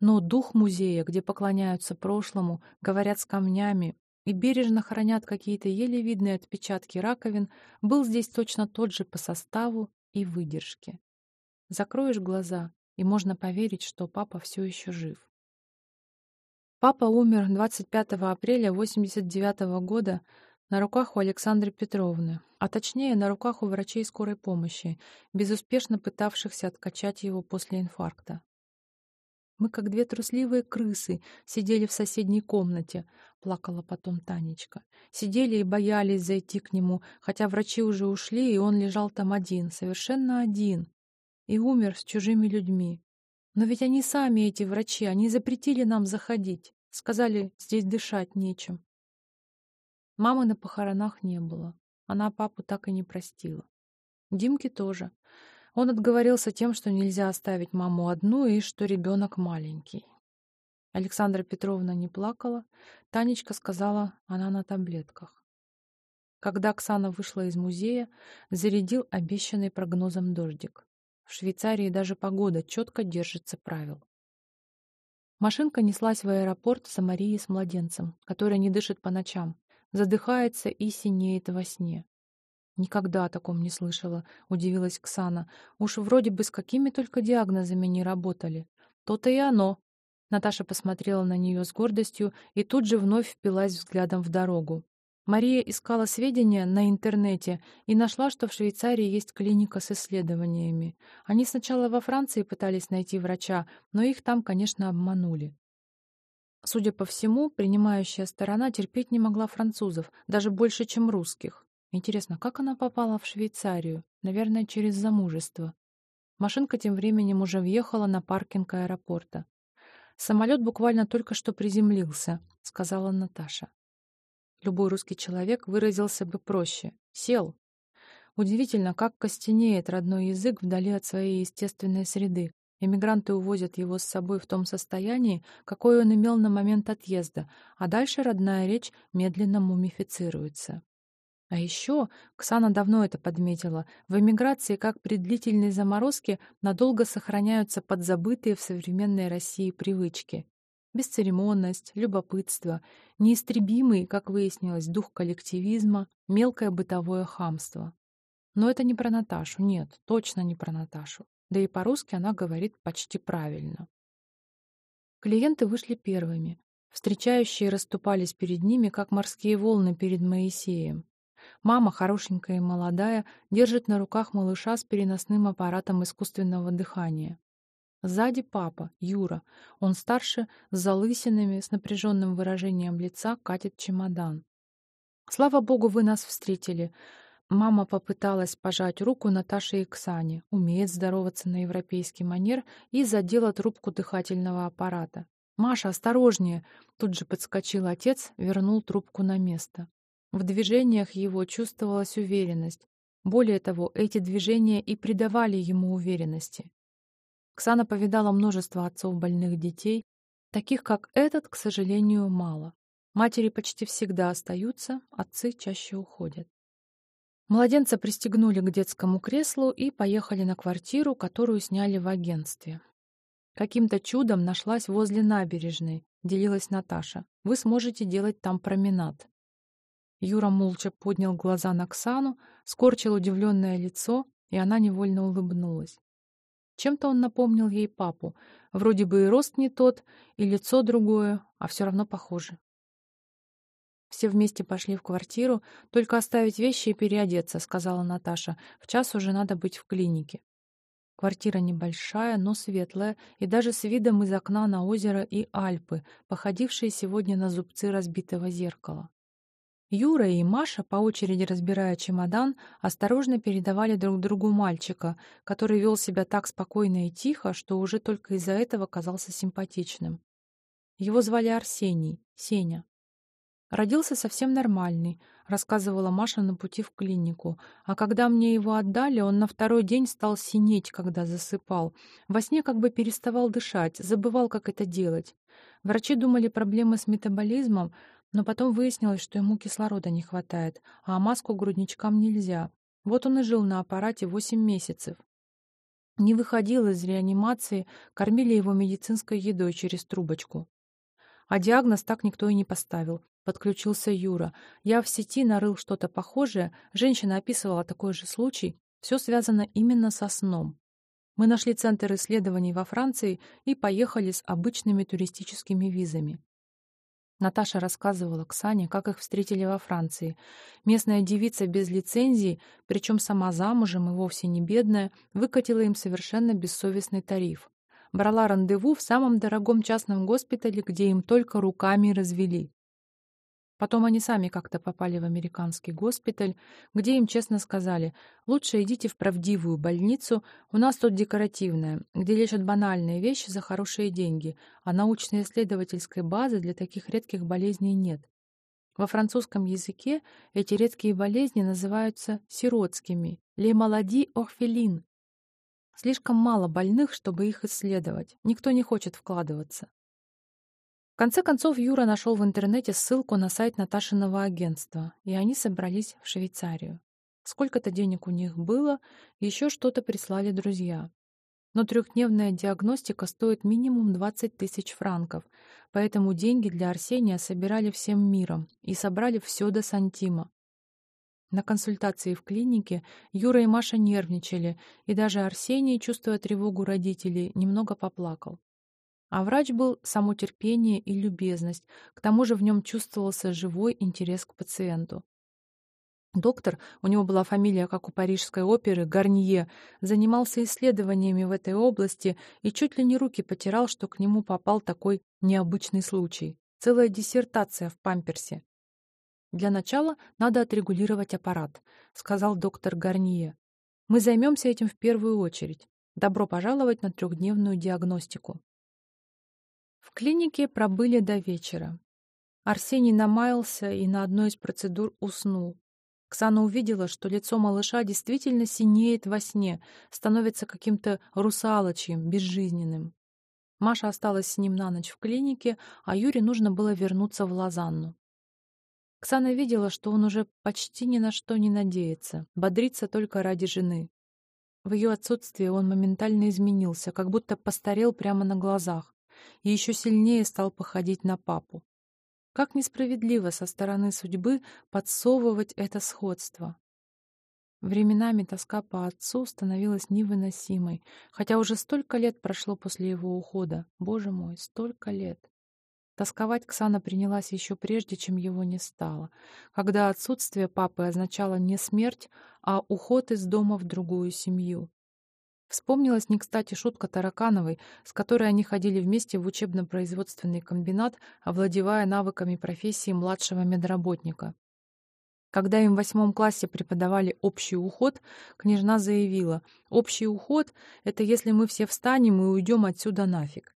Но дух музея, где поклоняются прошлому, говорят с камнями и бережно хранят какие-то еле видные отпечатки раковин, был здесь точно тот же по составу и выдержке. Закроешь глаза, и можно поверить, что папа все еще жив. Папа умер 25 апреля 89 года на руках у Александры Петровны, а точнее на руках у врачей скорой помощи, безуспешно пытавшихся откачать его после инфаркта. Мы, как две трусливые крысы, сидели в соседней комнате, плакала потом Танечка. Сидели и боялись зайти к нему, хотя врачи уже ушли, и он лежал там один, совершенно один, и умер с чужими людьми. Но ведь они сами, эти врачи, они запретили нам заходить, сказали, здесь дышать нечем. Мамы на похоронах не было. Она папу так и не простила. Димки тоже. Он отговорился тем, что нельзя оставить маму одну и что ребенок маленький. Александра Петровна не плакала. Танечка сказала, она на таблетках. Когда Оксана вышла из музея, зарядил обещанный прогнозом дождик. В Швейцарии даже погода четко держится правил. Машинка неслась в аэропорт за Марией с младенцем, которая не дышит по ночам, задыхается и синеет во сне. Никогда о таком не слышала, удивилась Ксана. Уж вроде бы с какими только диагнозами не работали. То-то и оно. Наташа посмотрела на нее с гордостью и тут же вновь впилась взглядом в дорогу. Мария искала сведения на интернете и нашла, что в Швейцарии есть клиника с исследованиями. Они сначала во Франции пытались найти врача, но их там, конечно, обманули. Судя по всему, принимающая сторона терпеть не могла французов, даже больше, чем русских. Интересно, как она попала в Швейцарию? Наверное, через замужество. Машинка тем временем уже въехала на паркинг аэропорта. «Самолет буквально только что приземлился», — сказала Наташа. Любой русский человек выразился бы проще. «Сел». Удивительно, как костенеет родной язык вдали от своей естественной среды. Эмигранты увозят его с собой в том состоянии, какое он имел на момент отъезда, а дальше родная речь медленно мумифицируется. А еще, Ксана давно это подметила, в эмиграции, как при длительной заморозке, надолго сохраняются подзабытые в современной России привычки. Бесцеремонность, любопытство, неистребимый, как выяснилось, дух коллективизма, мелкое бытовое хамство. Но это не про Наташу, нет, точно не про Наташу. Да и по-русски она говорит почти правильно. Клиенты вышли первыми. Встречающие расступались перед ними, как морские волны перед Моисеем. Мама, хорошенькая и молодая, держит на руках малыша с переносным аппаратом искусственного дыхания. Сзади папа, Юра. Он старше, с залысинами, с напряженным выражением лица, катит чемодан. «Слава богу, вы нас встретили!» Мама попыталась пожать руку Наташе и Ксане, умеет здороваться на европейский манер и задела трубку дыхательного аппарата. «Маша, осторожнее!» Тут же подскочил отец, вернул трубку на место. В движениях его чувствовалась уверенность. Более того, эти движения и придавали ему уверенности. Ксана повидала множество отцов больных детей, таких как этот, к сожалению, мало. Матери почти всегда остаются, отцы чаще уходят. Младенца пристегнули к детскому креслу и поехали на квартиру, которую сняли в агентстве. Каким-то чудом нашлась возле набережной, делилась Наташа. Вы сможете делать там променад. Юра молча поднял глаза на Ксану, скорчил удивленное лицо, и она невольно улыбнулась. Чем-то он напомнил ей папу. Вроде бы и рост не тот, и лицо другое, а все равно похоже. Все вместе пошли в квартиру, только оставить вещи и переодеться, сказала Наташа. В час уже надо быть в клинике. Квартира небольшая, но светлая, и даже с видом из окна на озеро и Альпы, походившие сегодня на зубцы разбитого зеркала. Юра и Маша, по очереди разбирая чемодан, осторожно передавали друг другу мальчика, который вел себя так спокойно и тихо, что уже только из-за этого казался симпатичным. Его звали Арсений, Сеня. Родился совсем нормальный, рассказывала Маша на пути в клинику. А когда мне его отдали, он на второй день стал синеть, когда засыпал. Во сне как бы переставал дышать, забывал, как это делать. Врачи думали проблемы с метаболизмом, но потом выяснилось, что ему кислорода не хватает, а маску грудничкам нельзя. Вот он и жил на аппарате 8 месяцев. Не выходил из реанимации, кормили его медицинской едой через трубочку. А диагноз так никто и не поставил. Подключился Юра. Я в сети нарыл что-то похожее. Женщина описывала такой же случай. Все связано именно со сном. Мы нашли центр исследований во Франции и поехали с обычными туристическими визами. Наташа рассказывала Ксане, как их встретили во Франции. Местная девица без лицензии, причем сама замужем и вовсе не бедная, выкатила им совершенно бессовестный тариф. Брала рандеву в самом дорогом частном госпитале, где им только руками развели. Потом они сами как-то попали в американский госпиталь, где им честно сказали, лучше идите в правдивую больницу, у нас тут декоративная, где лечат банальные вещи за хорошие деньги, а научно-исследовательской базы для таких редких болезней нет. Во французском языке эти редкие болезни называются сиротскими «les maladies orphelines». Слишком мало больных, чтобы их исследовать. Никто не хочет вкладываться. В конце концов, Юра нашел в интернете ссылку на сайт Наташиного агентства, и они собрались в Швейцарию. Сколько-то денег у них было, еще что-то прислали друзья. Но трехдневная диагностика стоит минимум 20 тысяч франков, поэтому деньги для Арсения собирали всем миром и собрали все до сантима. На консультации в клинике Юра и Маша нервничали, и даже Арсений, чувствуя тревогу родителей, немного поплакал. А врач был само терпение и любезность, к тому же в нем чувствовался живой интерес к пациенту. Доктор, у него была фамилия, как у парижской оперы, Гарнье, занимался исследованиями в этой области и чуть ли не руки потирал, что к нему попал такой необычный случай. Целая диссертация в памперсе. «Для начала надо отрегулировать аппарат», — сказал доктор Гарнье. «Мы займемся этим в первую очередь. Добро пожаловать на трехдневную диагностику». В клинике пробыли до вечера. Арсений намаялся и на одной из процедур уснул. Ксана увидела, что лицо малыша действительно синеет во сне, становится каким-то русалочьим, безжизненным. Маша осталась с ним на ночь в клинике, а Юре нужно было вернуться в Лозанну. Ксана видела, что он уже почти ни на что не надеется, бодрится только ради жены. В ее отсутствие он моментально изменился, как будто постарел прямо на глазах и еще сильнее стал походить на папу. Как несправедливо со стороны судьбы подсовывать это сходство. Временами тоска по отцу становилась невыносимой, хотя уже столько лет прошло после его ухода. Боже мой, столько лет. Тосковать Ксана принялась еще прежде, чем его не стало, когда отсутствие папы означало не смерть, а уход из дома в другую семью. Вспомнилась не кстати шутка Таракановой, с которой они ходили вместе в учебно-производственный комбинат, овладевая навыками профессии младшего медработника. Когда им в восьмом классе преподавали общий уход, княжна заявила, «Общий уход — это если мы все встанем и уйдем отсюда нафиг».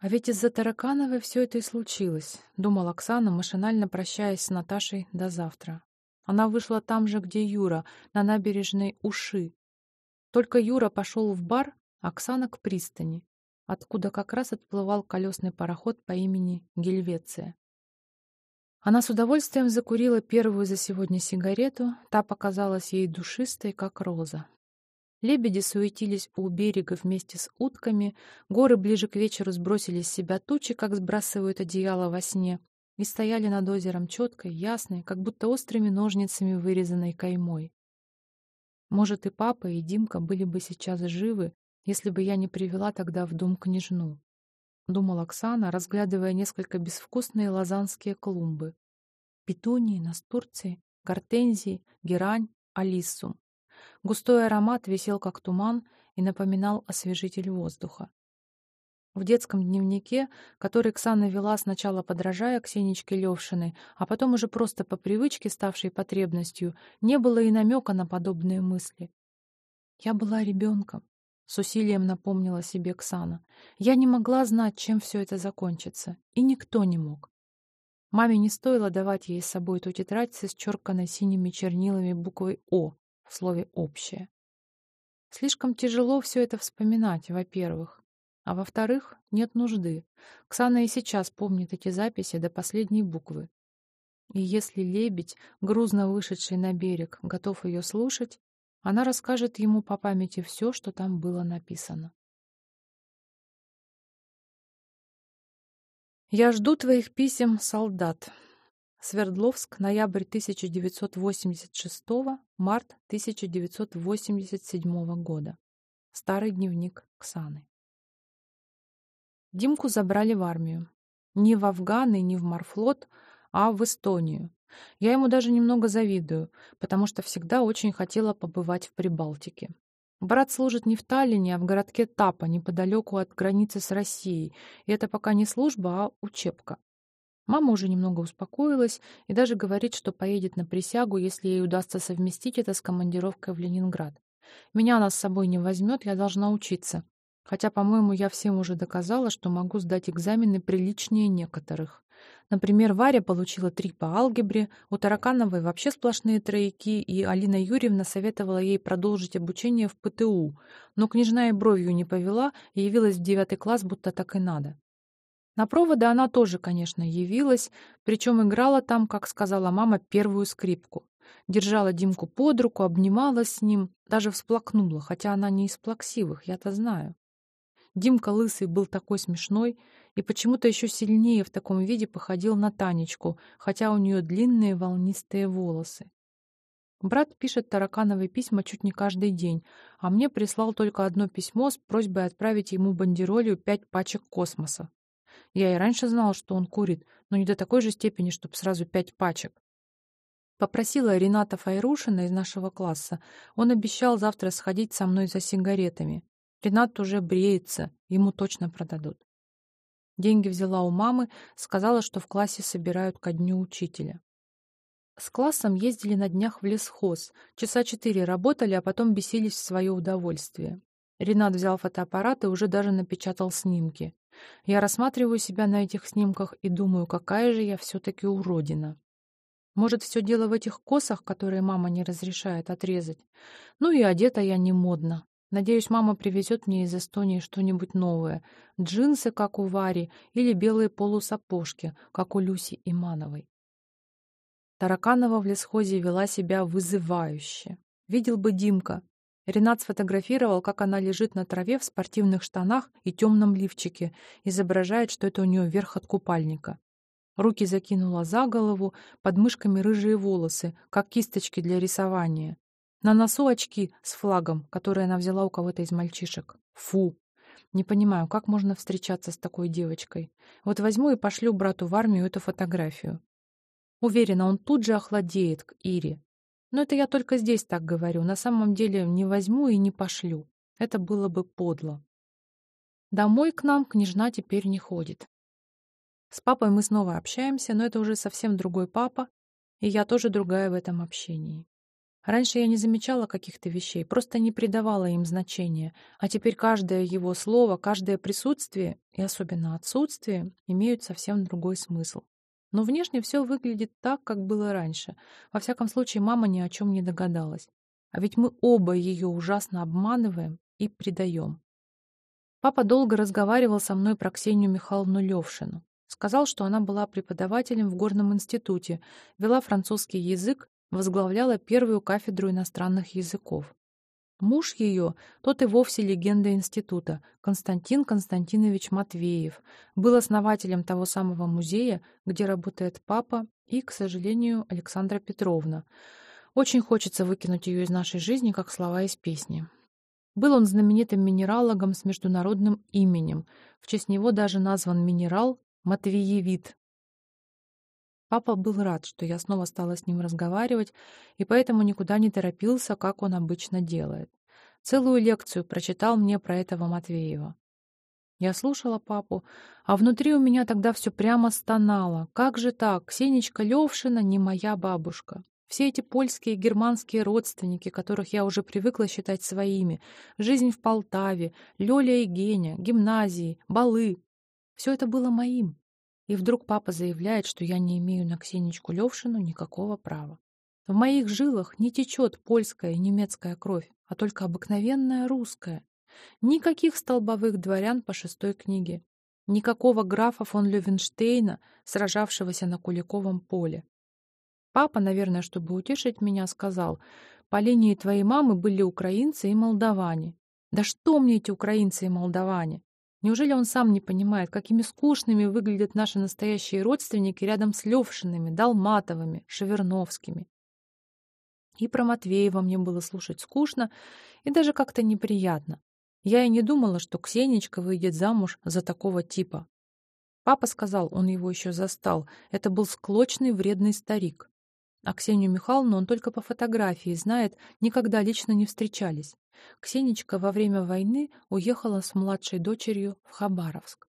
А ведь из-за Таракановой все это и случилось, думала Оксана, машинально прощаясь с Наташей до завтра. Она вышла там же, где Юра, на набережной Уши, только Юра пошел в бар, Оксана к пристани, откуда как раз отплывал колесный пароход по имени Гельвеция. Она с удовольствием закурила первую за сегодня сигарету, та показалась ей душистой, как роза. Лебеди суетились у берега вместе с утками, горы ближе к вечеру сбросили с себя тучи, как сбрасывают одеяло во сне, и стояли над озером четкой, ясной, как будто острыми ножницами вырезанной каймой. Может, и папа, и Димка были бы сейчас живы, если бы я не привела тогда в дом княжну. Думала Оксана, разглядывая несколько безвкусные лазанские клумбы. Петунии, настурции, гортензии, герань, алиссум. Густой аромат висел как туман и напоминал освежитель воздуха. В детском дневнике, который Ксана вела сначала подражая Ксеничке Левшиной, а потом уже просто по привычке, ставшей потребностью, не было и намека на подобные мысли. «Я была ребенком», — с усилием напомнила себе Ксана. «Я не могла знать, чем все это закончится, и никто не мог. Маме не стоило давать ей с собой ту тетрадь с исчерканной синими чернилами буквой «О» в слове «общее». Слишком тяжело все это вспоминать, во-первых. А во-вторых, нет нужды. Ксана и сейчас помнит эти записи до последней буквы. И если лебедь, грузно вышедший на берег, готов ее слушать, она расскажет ему по памяти все, что там было написано. «Я жду твоих писем, солдат». Свердловск, ноябрь 1986, март 1987 года. Старый дневник Ксаны. Димку забрали в армию. Не в Афган и не в Марфлот, а в Эстонию. Я ему даже немного завидую, потому что всегда очень хотела побывать в Прибалтике. Брат служит не в Таллине, а в городке Тапа, неподалеку от границы с Россией, и это пока не служба, а учебка. Мама уже немного успокоилась и даже говорит, что поедет на присягу, если ей удастся совместить это с командировкой в Ленинград. Меня она с собой не возьмет, я должна учиться. Хотя, по-моему, я всем уже доказала, что могу сдать экзамены приличнее некоторых. Например, Варя получила три по алгебре, у Таракановой вообще сплошные трояки, и Алина Юрьевна советовала ей продолжить обучение в ПТУ, но княжна и бровью не повела и явилась в девятый класс, будто так и надо. На проводы она тоже, конечно, явилась, причем играла там, как сказала мама, первую скрипку. Держала Димку под руку, обнималась с ним, даже всплакнула, хотя она не из плаксивых, я-то знаю. Димка Лысый был такой смешной и почему-то еще сильнее в таком виде походил на Танечку, хотя у нее длинные волнистые волосы. Брат пишет таракановые письма чуть не каждый день, а мне прислал только одно письмо с просьбой отправить ему бандеролью пять пачек космоса. Я и раньше знала, что он курит, но не до такой же степени, чтобы сразу пять пачек. Попросила Рената Файрушина из нашего класса. Он обещал завтра сходить со мной за сигаретами. Ренат уже бреется, ему точно продадут. Деньги взяла у мамы, сказала, что в классе собирают ко дню учителя. С классом ездили на днях в лесхоз. Часа четыре работали, а потом бесились в свое удовольствие. Ренат взял фотоаппарат и уже даже напечатал снимки. Я рассматриваю себя на этих снимках и думаю, какая же я все-таки уродина. Может, все дело в этих косах, которые мама не разрешает отрезать. Ну и одета я не модно. Надеюсь, мама привезет мне из Эстонии что-нибудь новое. Джинсы, как у Вари, или белые полусапожки, как у Люси Имановой. Тараканова в лесхозе вела себя вызывающе. Видел бы Димка. Ренат сфотографировал, как она лежит на траве в спортивных штанах и темном лифчике, изображает, что это у нее верх от купальника. Руки закинула за голову, под мышками рыжие волосы, как кисточки для рисования. На носу очки с флагом, которые она взяла у кого-то из мальчишек. Фу! Не понимаю, как можно встречаться с такой девочкой. Вот возьму и пошлю брату в армию эту фотографию. Уверена, он тут же охладеет к Ире. Но это я только здесь так говорю. На самом деле не возьму и не пошлю. Это было бы подло. Домой к нам княжна теперь не ходит. С папой мы снова общаемся, но это уже совсем другой папа, и я тоже другая в этом общении. Раньше я не замечала каких-то вещей, просто не придавала им значения, а теперь каждое его слово, каждое присутствие, и особенно отсутствие, имеют совсем другой смысл. Но внешне все выглядит так, как было раньше. Во всяком случае, мама ни о чем не догадалась. А ведь мы оба ее ужасно обманываем и предаем. Папа долго разговаривал со мной про Ксению Михайловну Левшину. Сказал, что она была преподавателем в горном институте, вела французский язык возглавляла первую кафедру иностранных языков. Муж ее, тот и вовсе легенда института, Константин Константинович Матвеев, был основателем того самого музея, где работает папа и, к сожалению, Александра Петровна. Очень хочется выкинуть ее из нашей жизни, как слова из песни. Был он знаменитым минералогом с международным именем. В честь него даже назван минерал Матвеевит. Папа был рад, что я снова стала с ним разговаривать, и поэтому никуда не торопился, как он обычно делает. Целую лекцию прочитал мне про этого Матвеева. Я слушала папу, а внутри у меня тогда все прямо стонало. Как же так? Ксенечка Левшина не моя бабушка. Все эти польские и германские родственники, которых я уже привыкла считать своими, жизнь в Полтаве, Лёля и Геня, гимназии, балы — все это было моим. И вдруг папа заявляет, что я не имею на Ксенечку Левшину никакого права. В моих жилах не течет польская и немецкая кровь, а только обыкновенная русская. Никаких столбовых дворян по шестой книге. Никакого графа фон Левенштейна, сражавшегося на Куликовом поле. Папа, наверное, чтобы утешить меня, сказал, по линии твоей мамы были украинцы и молдаване. Да что мне эти украинцы и молдаване? Неужели он сам не понимает, какими скучными выглядят наши настоящие родственники рядом с Левшиными, Долматовыми, Шеверновскими? И про Матвеева мне было слушать скучно и даже как-то неприятно. Я и не думала, что Ксенечка выйдет замуж за такого типа. Папа сказал, он его еще застал, это был склочный вредный старик. А Ксению Михайловну он только по фотографии знает, никогда лично не встречались. Ксенечка во время войны уехала с младшей дочерью в Хабаровск.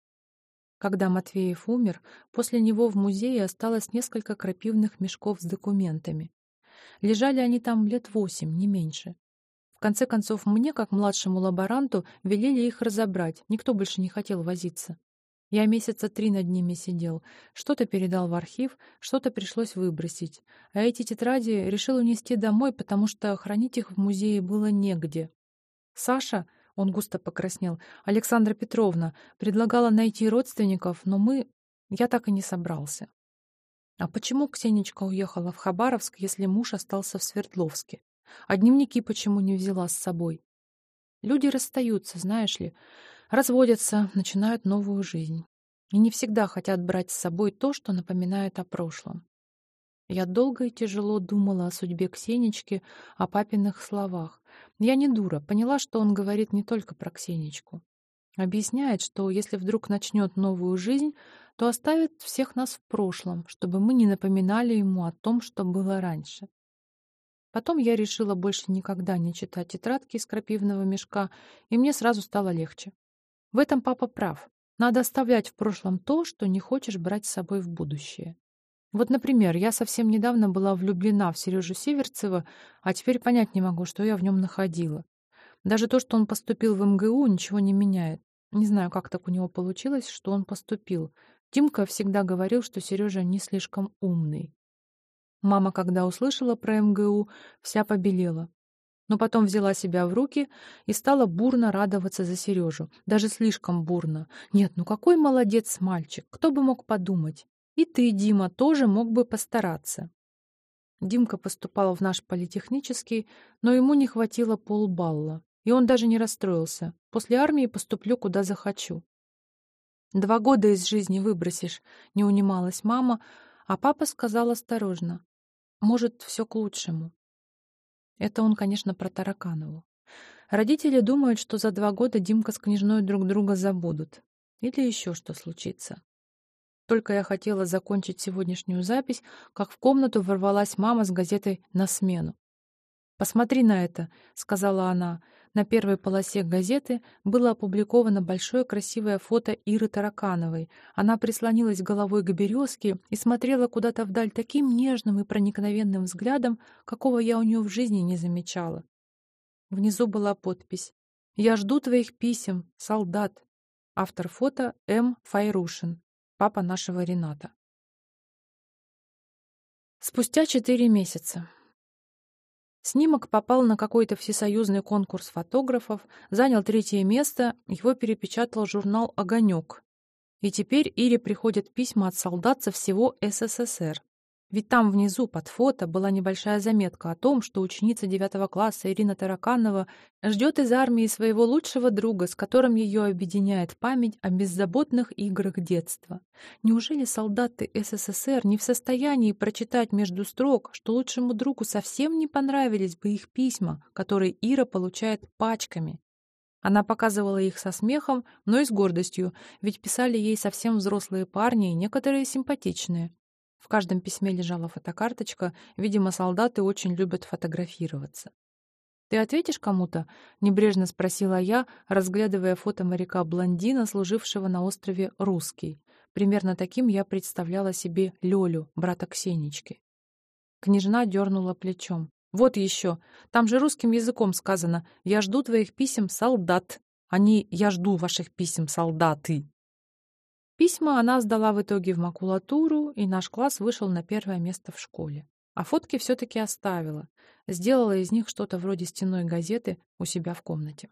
Когда Матвеев умер, после него в музее осталось несколько крапивных мешков с документами. Лежали они там лет восемь, не меньше. В конце концов, мне, как младшему лаборанту, велели их разобрать, никто больше не хотел возиться. Я месяца три над ними сидел. Что-то передал в архив, что-то пришлось выбросить. А эти тетради решил унести домой, потому что хранить их в музее было негде. Саша, он густо покраснел, Александра Петровна, предлагала найти родственников, но мы... Я так и не собрался. А почему Ксенечка уехала в Хабаровск, если муж остался в Свердловске? А дневники почему не взяла с собой? Люди расстаются, знаешь ли, разводятся, начинают новую жизнь. И не всегда хотят брать с собой то, что напоминает о прошлом. Я долго и тяжело думала о судьбе Ксенечки, о папиных словах. Я не дура, поняла, что он говорит не только про Ксенечку. Объясняет, что если вдруг начнет новую жизнь, то оставит всех нас в прошлом, чтобы мы не напоминали ему о том, что было раньше. Потом я решила больше никогда не читать тетрадки из крапивного мешка, и мне сразу стало легче. В этом папа прав. Надо оставлять в прошлом то, что не хочешь брать с собой в будущее. Вот, например, я совсем недавно была влюблена в Сережу Северцева, а теперь понять не могу, что я в нем находила. Даже то, что он поступил в МГУ, ничего не меняет. Не знаю, как так у него получилось, что он поступил. Тимка всегда говорил, что Сережа не слишком умный. Мама, когда услышала про МГУ, вся побелела. Но потом взяла себя в руки и стала бурно радоваться за Сережу. Даже слишком бурно. Нет, ну какой молодец мальчик, кто бы мог подумать. И ты, Дима, тоже мог бы постараться. Димка поступал в наш политехнический, но ему не хватило полбалла, и он даже не расстроился. После армии поступлю, куда захочу. Два года из жизни выбросишь, не унималась мама, а папа сказал осторожно. Может, все к лучшему. Это он, конечно, про Тараканову. Родители думают, что за два года Димка с княжной друг друга забудут. Или еще что случится. Только я хотела закончить сегодняшнюю запись, как в комнату ворвалась мама с газетой «На смену». «Посмотри на это», — сказала она. На первой полосе газеты было опубликовано большое красивое фото Иры Таракановой. Она прислонилась головой к березке и смотрела куда-то вдаль таким нежным и проникновенным взглядом, какого я у нее в жизни не замечала. Внизу была подпись «Я жду твоих писем, солдат». Автор фото М. Файрушин папа нашего Рената. Спустя четыре месяца. Снимок попал на какой-то всесоюзный конкурс фотографов, занял третье место, его перепечатал журнал «Огонек». И теперь Ире приходят письма от солдат со всего СССР. Ведь там внизу под фото была небольшая заметка о том, что ученица девятого класса Ирина Тараканова ждет из армии своего лучшего друга, с которым ее объединяет память о беззаботных играх детства. Неужели солдаты СССР не в состоянии прочитать между строк, что лучшему другу совсем не понравились бы их письма, которые Ира получает пачками? Она показывала их со смехом, но и с гордостью, ведь писали ей совсем взрослые парни и некоторые симпатичные. В каждом письме лежала фотокарточка. Видимо, солдаты очень любят фотографироваться. «Ты ответишь кому-то?» — небрежно спросила я, разглядывая фото моряка-блондина, служившего на острове Русский. Примерно таким я представляла себе Лёлю, брата Ксенички. Княжна дернула плечом. «Вот еще. Там же русским языком сказано «Я жду твоих писем, солдат», не «Я жду ваших писем, солдаты». Письма она сдала в итоге в макулатуру, и наш класс вышел на первое место в школе. А фотки все-таки оставила. Сделала из них что-то вроде стенной газеты у себя в комнате.